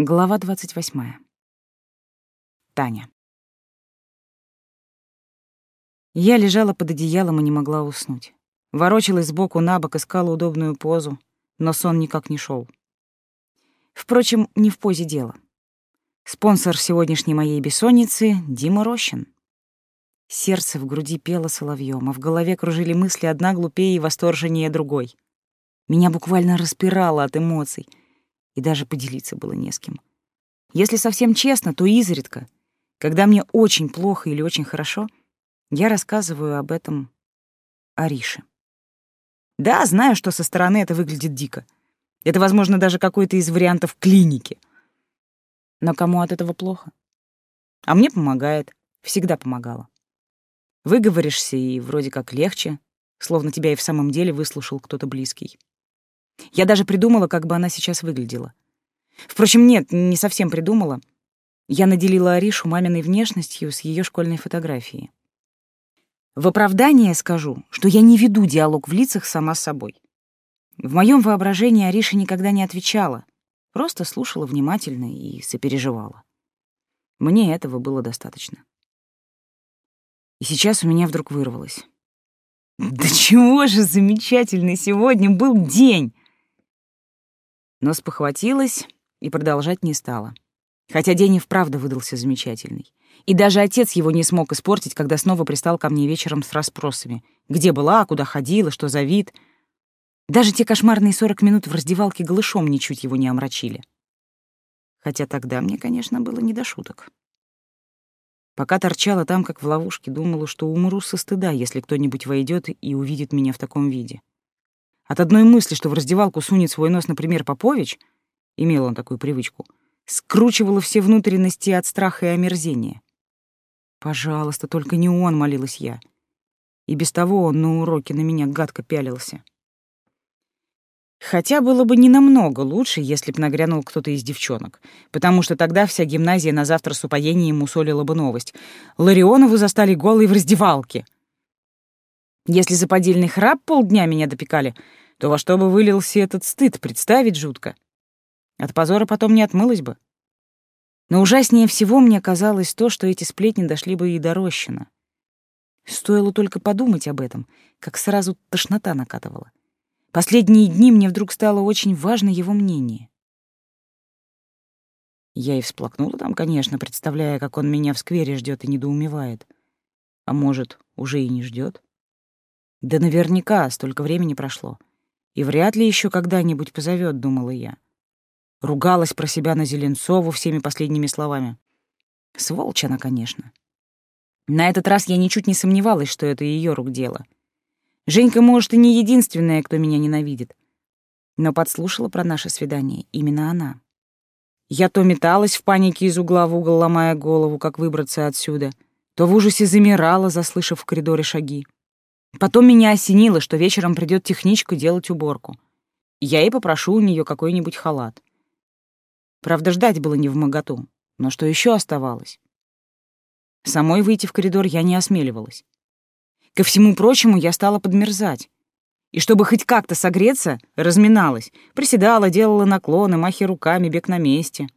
Глава двадцать восьмая. Таня. Я лежала под одеялом и не могла уснуть. Ворочалась сбоку на бок, искала удобную позу, но сон никак не шел. Впрочем, не в позе дела. Спонсор сегодняшней моей бессонницы — Дима Рощин. Сердце в груди пело соловьем, а в голове кружили мысли одна глупее и восторженнее другой. Меня буквально распирало от эмоций — и даже поделиться было не с кем. Если совсем честно, то изредка, когда мне очень плохо или очень хорошо, я рассказываю об этом Арише. Да, знаю, что со стороны это выглядит дико. Это, возможно, даже какой-то из вариантов клиники. Но кому от этого плохо? А мне помогает, всегда помогало. Выговоришься, и вроде как легче, словно тебя и в самом деле выслушал кто-то близкий. Я даже придумала, как бы она сейчас выглядела. Впрочем, нет, не совсем придумала. Я наделила Аришу маминой внешностью с ее школьной фотографией. В оправдание скажу, что я не веду диалог в лицах сама с собой. В моем воображении Ариша никогда не отвечала, просто слушала внимательно и сопереживала. Мне этого было достаточно. И сейчас у меня вдруг вырвалось. Да чего же замечательный сегодня был день! Но спохватилась и продолжать не стала. Хотя день и вправду выдался замечательный. И даже отец его не смог испортить, когда снова пристал ко мне вечером с расспросами. Где была, куда ходила, что за вид. Даже те кошмарные сорок минут в раздевалке голышом ничуть его не омрачили. Хотя тогда мне, конечно, было не до шуток. Пока торчала там, как в ловушке, думала, что умру со стыда, если кто-нибудь войдет и увидит меня в таком виде. От одной мысли, что в раздевалку сунет свой нос, например, Попович, имел он такую привычку, скручивало все внутренности от страха и омерзения. «Пожалуйста, только не он», — молилась я. И без того он на уроке на меня гадко пялился. Хотя было бы не намного лучше, если б нагрянул кто-то из девчонок, потому что тогда вся гимназия на завтра с упоением усолила бы новость. Ларионову застали голой в раздевалке. Если за поддельный храп полдня меня допекали, то во что бы вылился этот стыд, представить жутко. От позора потом не отмылась бы. Но ужаснее всего мне казалось то, что эти сплетни дошли бы и до Рощина. Стоило только подумать об этом, как сразу тошнота накатывала. Последние дни мне вдруг стало очень важно его мнение. Я и всплакнула там, конечно, представляя, как он меня в сквере ждет и недоумевает. А может, уже и не ждет? Да наверняка столько времени прошло. И вряд ли еще когда-нибудь позовет, думала я. Ругалась про себя на Зеленцову всеми последними словами. Сволочь она, конечно. На этот раз я ничуть не сомневалась, что это ее рук дело. Женька, может, и не единственная, кто меня ненавидит. Но подслушала про наше свидание именно она. Я то металась в панике из угла в угол, ломая голову, как выбраться отсюда, то в ужасе замирала, заслышав в коридоре шаги. Потом меня осенило, что вечером придет техничка делать уборку. Я и попрошу у нее какой-нибудь халат. Правда, ждать было не в моготу, но что еще оставалось? Самой выйти в коридор я не осмеливалась. Ко всему прочему, я стала подмерзать. И чтобы хоть как-то согреться, разминалась, приседала, делала наклоны, махи руками, бег на месте.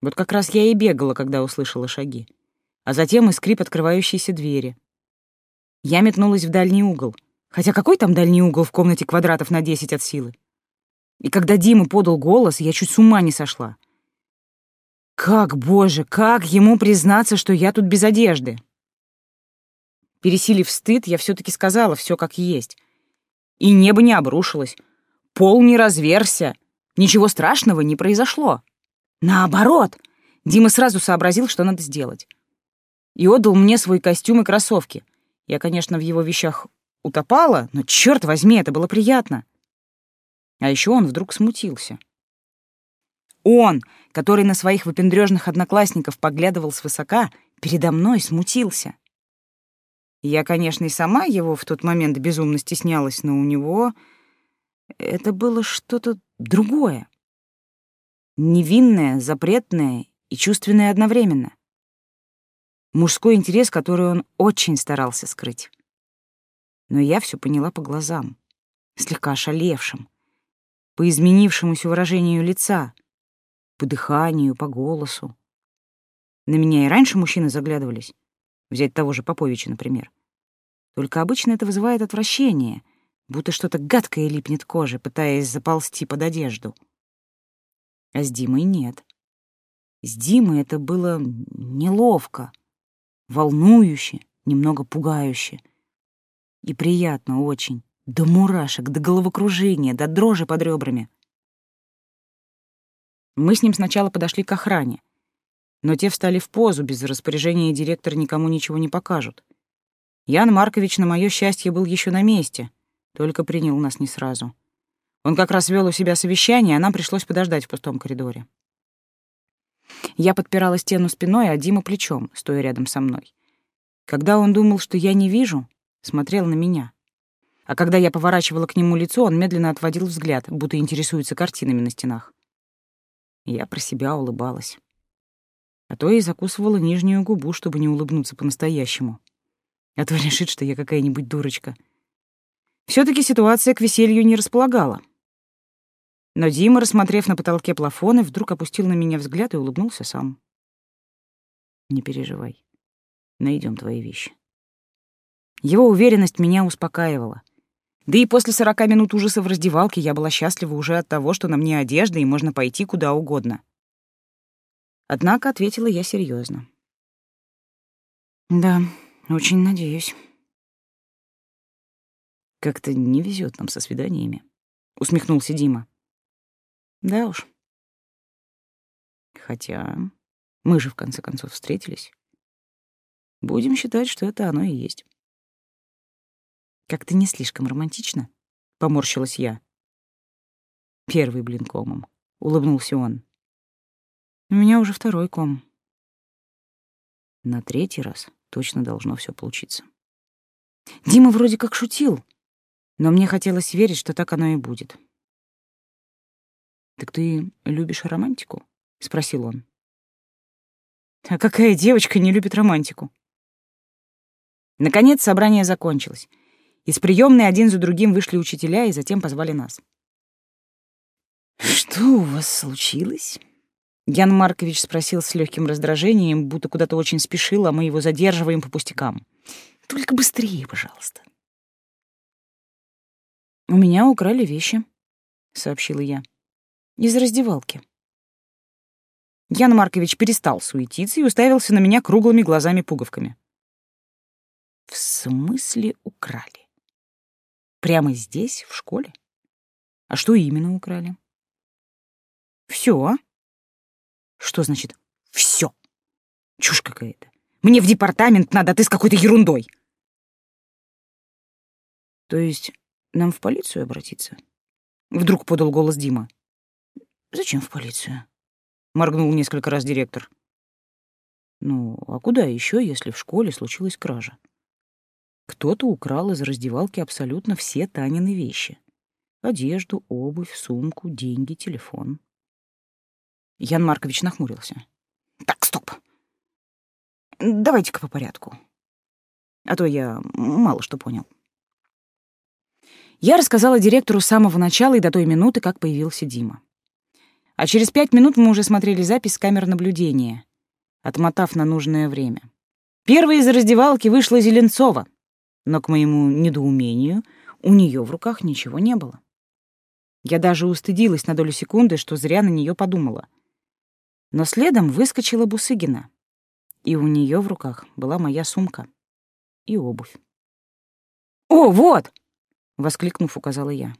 Вот как раз я и бегала, когда услышала шаги. А затем и скрип открывающейся двери. Я метнулась в дальний угол. Хотя какой там дальний угол в комнате квадратов на десять от силы? И когда Дима подал голос, я чуть с ума не сошла. Как, боже, как ему признаться, что я тут без одежды? Пересилив стыд, я все таки сказала все как есть. И небо не обрушилось, пол не разверся, ничего страшного не произошло. Наоборот, Дима сразу сообразил, что надо сделать. И отдал мне свой костюм и кроссовки — я, конечно, в его вещах утопала, но, черт возьми, это было приятно. А еще он вдруг смутился. Он, который на своих выпендрежных одноклассников поглядывал свысока, передо мной смутился. Я, конечно, и сама его в тот момент безумно стеснялась, но у него это было что-то другое. Невинное, запретное и чувственное одновременно мужской интерес, который он очень старался скрыть. Но я все поняла по глазам, слегка ошалевшим, по изменившемуся выражению лица. По дыханию, по голосу. На меня и раньше мужчины заглядывались. Взять того же Поповича, например. Только обычно это вызывает отвращение, будто что-то гадкое липнет к коже, пытаясь заползти под одежду. А с Димой нет. С Димой это было неловко, волнующе, немного пугающе. И приятно очень, до мурашек, до головокружения, до дрожи под ребрами. Мы с ним сначала подошли к охране, но те встали в позу, без распоряжения директора никому ничего не покажут. Ян Маркович, на мое счастье, был еще на месте, только принял нас не сразу. Он как раз вел у себя совещание, а нам пришлось подождать в пустом коридоре. Я подпирала стену спиной, а Дима плечом, стоя рядом со мной. Когда он думал, что я не вижу, смотрел на меня. А когда я поворачивала к нему лицо, он медленно отводил взгляд, будто интересуется картинами на стенах. Я про себя улыбалась. А то и закусывала нижнюю губу, чтобы не улыбнуться по-настоящему. А то решит, что я какая-нибудь дурочка. все таки ситуация к веселью не располагала. Но Дима, рассмотрев на потолке плафоны, вдруг опустил на меня взгляд и улыбнулся сам. «Не переживай. Найдем твои вещи». Его уверенность меня успокаивала. Да и после сорока минут ужаса в раздевалке я была счастлива уже от того, что на мне одежда и можно пойти куда угодно. Однако ответила я серьезно. «Да, очень надеюсь». «Как-то не везет нам со свиданиями», — усмехнулся Дима. Да уж. Хотя мы же в конце концов встретились. Будем считать, что это оно и есть. Как-то не слишком романтично, поморщилась я. Первый блин комом, улыбнулся он. У меня уже второй ком. На третий раз точно должно все получиться. Дима вроде как шутил, но мне хотелось верить, что так оно и будет. «Так ты любишь романтику?» — спросил он. «А какая девочка не любит романтику?» Наконец собрание закончилось. Из приемной один за другим вышли учителя и затем позвали нас. «Что у вас случилось?» Ян Маркович спросил с легким раздражением, будто куда-то очень спешил, а мы его задерживаем по пустякам. «Только быстрее, пожалуйста». «У меня украли вещи», — сообщила я. Из раздевалки. Ян Маркович перестал суетиться и уставился на меня круглыми глазами-пуговками. В смысле украли? Прямо здесь, в школе? А что именно украли? Все. Что значит все? Чушь какая-то. Мне в департамент надо, а ты с какой-то ерундой. То есть нам в полицию обратиться? Вдруг подал голос Дима. Зачем в полицию? Моргнул несколько раз директор. Ну, а куда еще, если в школе случилась кража? Кто-то украл из раздевалки абсолютно все Танины вещи. Одежду, обувь, сумку, деньги, телефон. Ян Маркович нахмурился. Так, стоп. Давайте-ка по порядку. А то я мало что понял. Я рассказала директору с самого начала и до той минуты, как появился Дима. А через пять минут мы уже смотрели запись с камер наблюдения, отмотав на нужное время. Первой из раздевалки вышла Зеленцова, но, к моему недоумению, у нее в руках ничего не было. Я даже устыдилась на долю секунды, что зря на нее подумала. Но следом выскочила Бусыгина, и у нее в руках была моя сумка и обувь. «О, вот!» — воскликнув, указала я.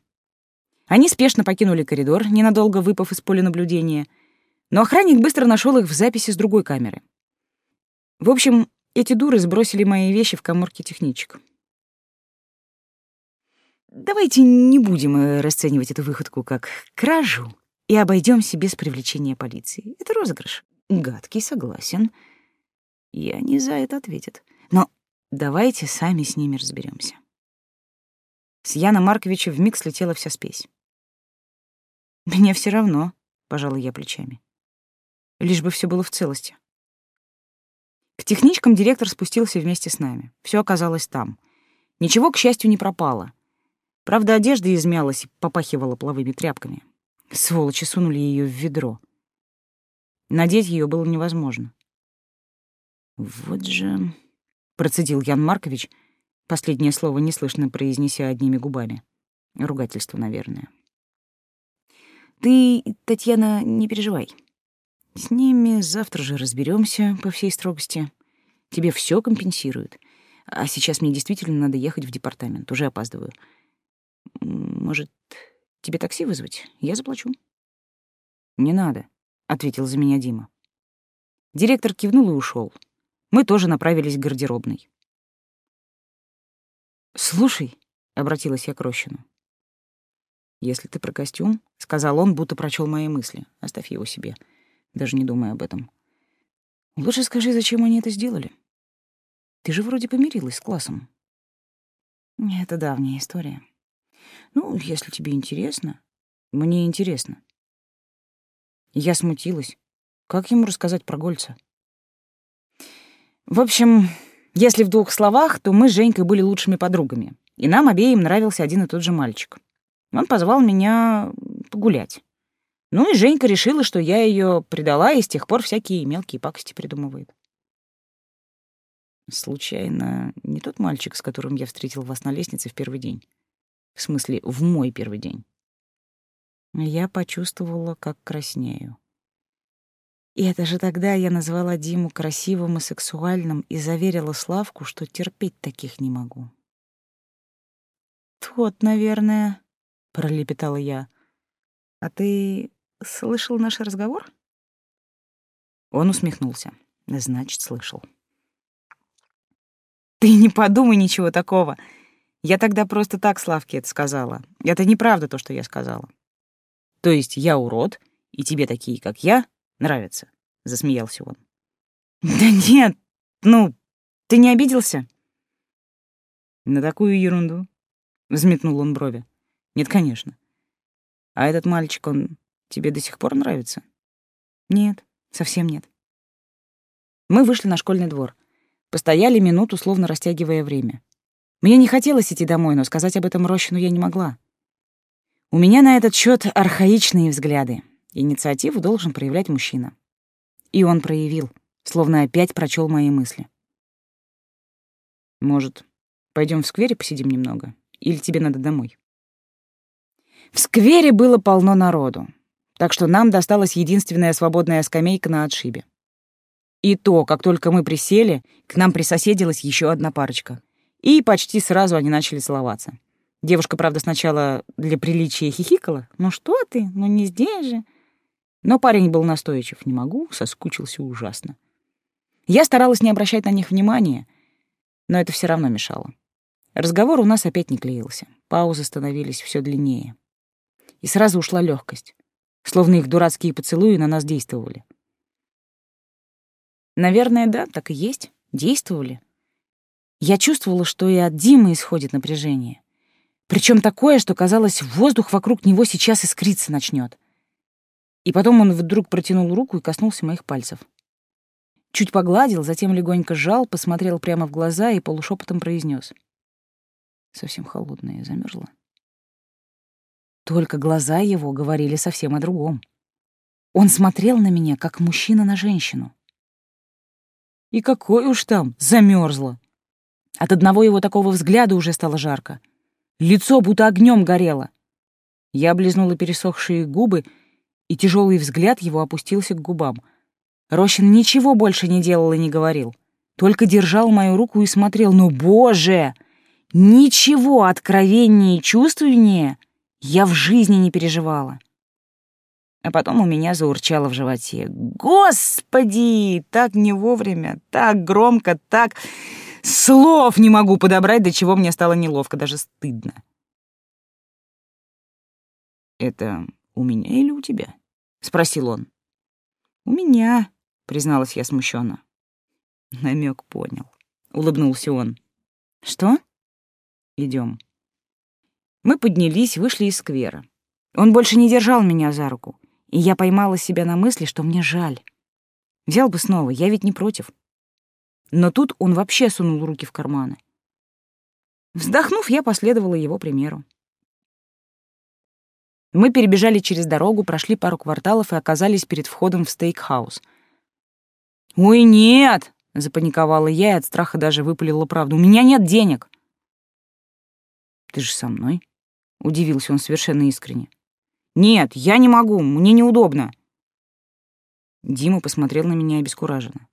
Они спешно покинули коридор, ненадолго выпав из поля наблюдения, но охранник быстро нашел их в записи с другой камеры. В общем, эти дуры сбросили мои вещи в коморке техничек. Давайте не будем э, расценивать эту выходку как кражу и обойдемся без привлечения полиции. Это розыгрыш. Гадкий, согласен. И они за это ответят. Но давайте сами с ними разберемся. С Яна Марковича вмиг слетела вся спесь. Мне все равно, пожалуй, я плечами. Лишь бы все было в целости. К техничкам директор спустился вместе с нами. Все оказалось там. Ничего, к счастью, не пропало. Правда, одежда измялась и попахивала половыми тряпками. Сволочи сунули ее в ведро. Надеть ее было невозможно. «Вот же...» — процедил Ян Маркович, последнее слово неслышно произнеся одними губами. Ругательство, наверное. «Ты, Татьяна, не переживай. С ними завтра же разберемся по всей строгости. Тебе все компенсируют. А сейчас мне действительно надо ехать в департамент, уже опаздываю. Может, тебе такси вызвать? Я заплачу». «Не надо», — ответил за меня Дима. Директор кивнул и ушел. Мы тоже направились к гардеробной. «Слушай», — обратилась я к Рощину. «Если ты про костюм», — сказал он, будто прочел мои мысли. «Оставь его себе, даже не думай об этом. Лучше скажи, зачем они это сделали. Ты же вроде помирилась с классом». «Это давняя история. Ну, если тебе интересно...» «Мне интересно». Я смутилась. Как ему рассказать про Гольца? В общем, если в двух словах, то мы с Женькой были лучшими подругами, и нам обеим нравился один и тот же мальчик. Он позвал меня погулять. Ну и Женька решила, что я ее предала, и с тех пор всякие мелкие пакости придумывает. Случайно не тот мальчик, с которым я встретил вас на лестнице в первый день? В смысле, в мой первый день. Я почувствовала, как краснею. И это же тогда я назвала Диму красивым и сексуальным и заверила Славку, что терпеть таких не могу. «Тот, наверное», — пролепетала я. «А ты слышал наш разговор?» Он усмехнулся. «Значит, слышал». «Ты не подумай ничего такого. Я тогда просто так Славке это сказала. Это неправда то, что я сказала». «То есть я урод, и тебе такие, как я, нравится», — засмеялся он. «Да нет, ну, ты не обиделся?» «На такую ерунду?» — взметнул он брови. «Нет, конечно. А этот мальчик, он тебе до сих пор нравится?» «Нет, совсем нет». Мы вышли на школьный двор. Постояли минуту, словно растягивая время. Мне не хотелось идти домой, но сказать об этом Рощину я не могла. У меня на этот счет архаичные взгляды. Инициативу должен проявлять мужчина. И он проявил, словно опять прочел мои мысли. «Может, пойдем в сквере посидим немного? Или тебе надо домой?» В сквере было полно народу, так что нам досталась единственная свободная скамейка на отшибе. И то, как только мы присели, к нам присоседилась еще одна парочка. И почти сразу они начали целоваться. Девушка, правда, сначала для приличия хихикала. «Ну что ты? Ну не здесь же!» Но парень был настойчив. «Не могу», соскучился ужасно. Я старалась не обращать на них внимания, но это все равно мешало. Разговор у нас опять не клеился. Паузы становились все длиннее. И сразу ушла легкость, словно их дурацкие поцелуи на нас действовали. Наверное, да, так и есть. Действовали. Я чувствовала, что и от Димы исходит напряжение. Причем такое, что казалось, воздух вокруг него сейчас искриться начнет. И потом он вдруг протянул руку и коснулся моих пальцев. Чуть погладил, затем легонько сжал, посмотрел прямо в глаза и полушепотом произнес: Совсем холодная, замерзла. Только глаза его говорили совсем о другом. Он смотрел на меня, как мужчина на женщину. И какой уж там, замерзла. От одного его такого взгляда уже стало жарко. Лицо будто огнем горело. Я облизнула пересохшие губы и тяжелый взгляд его опустился к губам. Рощин ничего больше не делал и не говорил, только держал мою руку и смотрел. Но, боже, ничего откровеннее и чувственнее я в жизни не переживала. А потом у меня заурчало в животе. Господи, так не вовремя, так громко, так... Слов не могу подобрать, до чего мне стало неловко, даже стыдно. Это у меня или у тебя?» — спросил он. «У меня», — призналась я смущенно. Намек понял. Улыбнулся он. «Что?» Идем. Мы поднялись, вышли из сквера. Он больше не держал меня за руку, и я поймала себя на мысли, что мне жаль. Взял бы снова, я ведь не против. Но тут он вообще сунул руки в карманы. Вздохнув, я последовала его примеру. Мы перебежали через дорогу, прошли пару кварталов и оказались перед входом в стейкхаус. «Ой, нет!» — запаниковала я и от страха даже выпалила правду. «У меня нет денег!» «Ты же со мной?» — удивился он совершенно искренне. «Нет, я не могу, мне неудобно». Дима посмотрел на меня обескураженно.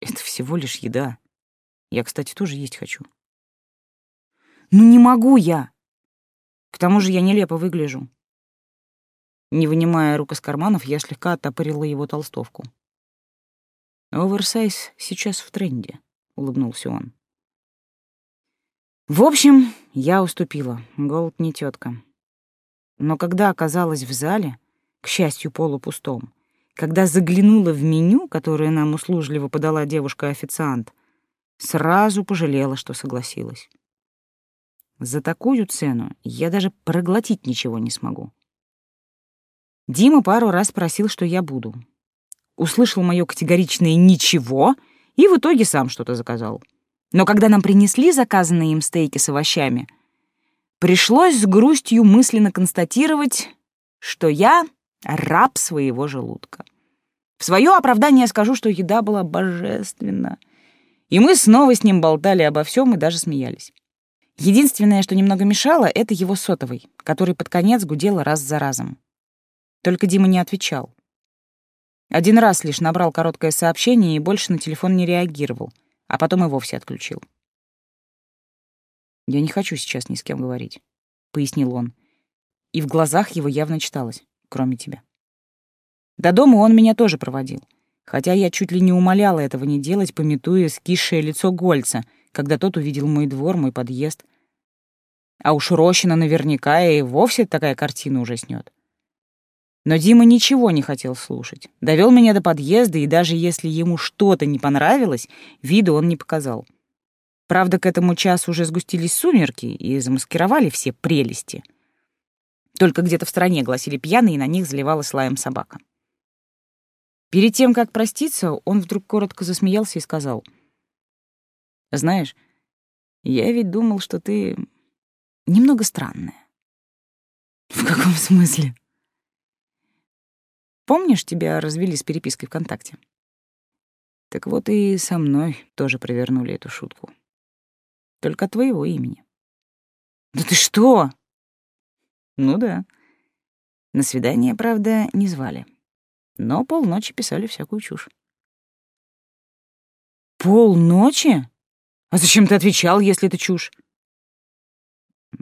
«Это всего лишь еда. Я, кстати, тоже есть хочу». «Ну не могу я!» К тому же я нелепо выгляжу. Не вынимая рук из карманов, я слегка оттопырила его толстовку. «Оверсайз сейчас в тренде», — улыбнулся он. В общем, я уступила. Голд не тетка. Но когда оказалась в зале, к счастью, полупустом, когда заглянула в меню, которое нам услужливо подала девушка-официант, сразу пожалела, что согласилась. За такую цену я даже проглотить ничего не смогу. Дима пару раз просил, что я буду. Услышал мое категоричное «ничего» и в итоге сам что-то заказал. Но когда нам принесли заказанные им стейки с овощами, пришлось с грустью мысленно констатировать, что я раб своего желудка. В свое оправдание скажу, что еда была божественна. И мы снова с ним болтали обо всем и даже смеялись. Единственное, что немного мешало, это его сотовый, который под конец гудел раз за разом. Только Дима не отвечал. Один раз лишь набрал короткое сообщение и больше на телефон не реагировал, а потом и вовсе отключил. «Я не хочу сейчас ни с кем говорить», — пояснил он. И в глазах его явно читалось, кроме тебя. До дома он меня тоже проводил, хотя я чуть ли не умоляла этого не делать, пометуя скисшее лицо Гольца, когда тот увидел мой двор, мой подъезд, а уж Рощина наверняка и вовсе такая картина уже снет. Но Дима ничего не хотел слушать. Довел меня до подъезда, и даже если ему что-то не понравилось, виду он не показал. Правда, к этому часу уже сгустились сумерки и замаскировали все прелести. Только где-то в стороне гласили пьяные, и на них заливалась лаем собака. Перед тем, как проститься, он вдруг коротко засмеялся и сказал. «Знаешь, я ведь думал, что ты немного странная. В каком смысле? Помнишь, тебя развели с перепиской ВКонтакте? Так вот и со мной тоже провернули эту шутку. Только твоего имени. Да ты что? Ну да. На свидание, правда, не звали. Но полночи писали всякую чушь. Полночи? А зачем ты отвечал, если это чушь?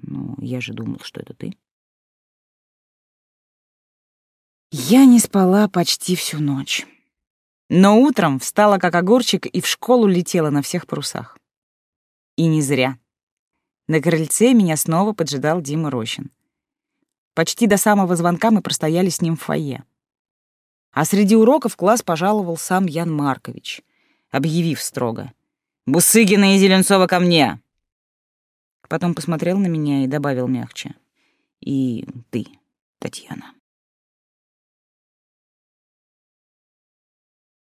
Ну, я же думал, что это ты. Я не спала почти всю ночь. Но утром встала как огурчик и в школу летела на всех парусах. И не зря. На крыльце меня снова поджидал Дима Рощин. Почти до самого звонка мы простояли с ним в фойе. А среди уроков класс пожаловал сам Ян Маркович, объявив строго. «Бусыгина и Зеленцова ко мне!» Потом посмотрел на меня и добавил мягче. «И ты, Татьяна».